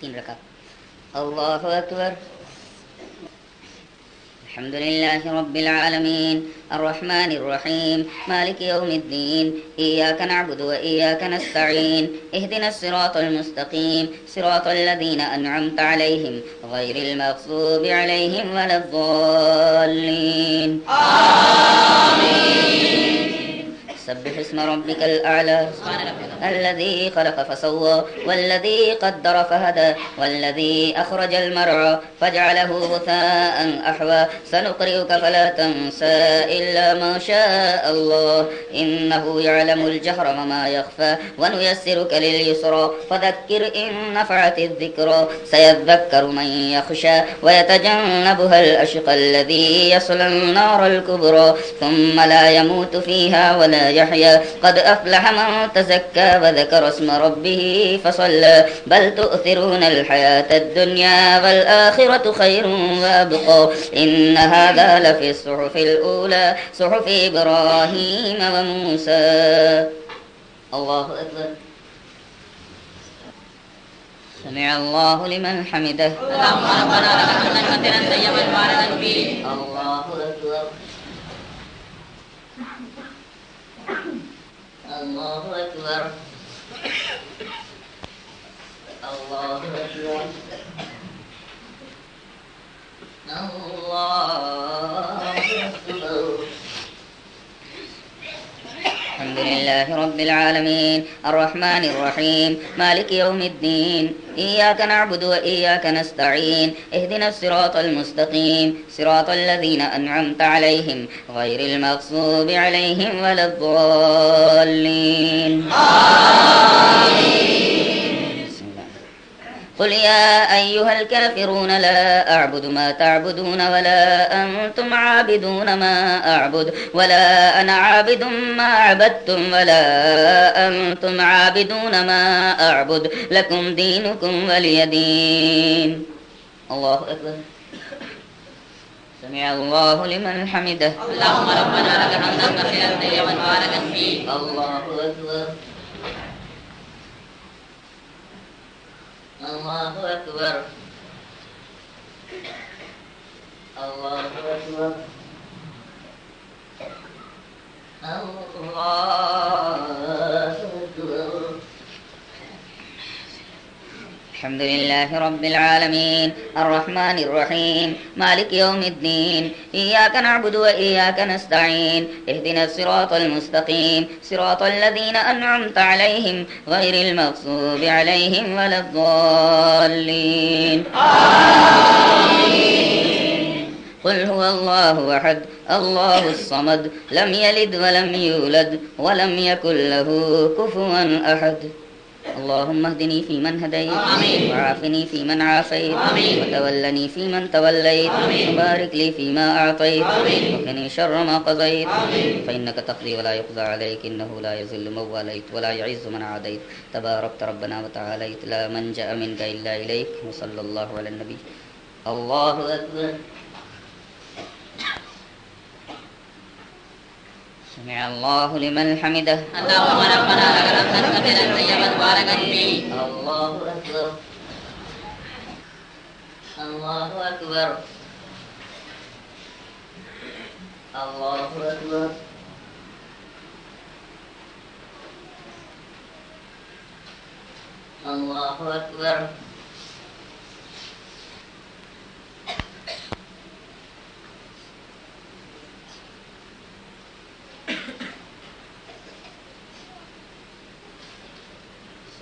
تین رکعت۔ اللہ اکبر۔ الحمد لله رب العالمين الرحمن الرحيم مالك يوم الدين إياك نعبد وإياك نستعين اهدنا الصراط المستقيم صراط الذين أنعمت عليهم غير المغضوب عليهم ولا الضالين سبح اسم ربك الأعلى۔ الذي خلق فسوى والذي قدر فهدى والذي أخرج المرعى فجعله غثاء أحوى. سنقرئك فلا تنسى إلا ما شاء الله. إنه يعلم الجهر وما يخفى. ونيسرك لليسرى. فذكر إن نفعت الذكرى. سيذكر من يخشى. ويتجنبها الأشقى الذي يصل النار الكبرى. ثم لا يموت فيها ولا يحيى قد أفلح من تزكى. وذكر اسم ربه فصلى. بل تؤثرون الحياة الدنيا والآخرة خير وأبقى. إن هذا لفي الصحف الأولى صحف إبراهيم وموسى. الله أكبر. سمع الله لمن حمده. اللهم ربنا لك الحمد كثيرا طيبا مباركا فيه الله أكبر. الله أكبر الله أكبر الله أكبر الحمد لله رب العالمين. الرحمن الرحيم. مالك يوم الدين. إياك نعبد وإياك نستعين. اهدنا الصراط المستقيم. صراط الذين أنعمت عليهم غير المغصوب عليهم ولا الضالين. آمين. قل يا أيها الكافرون لا أعبد ما تعبدون ولا أنتم عابدون ما أعبد ولا أنا عابد ما عبدتم ولا أنتم عابدون ما أعبد لكم دينكم ولي دين. الله أكبر. سمع الله لمن حمده. اللهم ربنا لك الحمد كثيرا طيبا مباركا فيه الله أكبر. الله أكبر الله أكبر الله أكبر الحمد لله رب العالمين. الرحمن الرحيم. مالك يوم الدين. إياك نعبد وإياك نستعين. اهدنا الصراط المستقيم. صراط الذين أنعمت عليهم غير المغضوب عليهم ولا الضالين. قل هو الله أحد. الله الصمد. لم يلد ولم يولد ولم يكن له كفوا أحد. اللهم اهدني فيمن هديت آمين. وعافني فيمن عافيت آمين. وتولني فيمن توليت آمين. وبارك لي فيما أعطيت. وقني شر ما قضيت. فإنك تقضي ولا يقضى عليك إنه لا يذل من واليت ولا يعز من عاديت تباركت ربنا وتعاليت لا منجأ منك إلا إليك وصلى الله على النبي الله أكبر سمع الله لمن حمده اللهم ربنا لك الحمد كثيرا طيبا مباركا فيه الله أكبر الله أكبر الله أكبر الله أكبر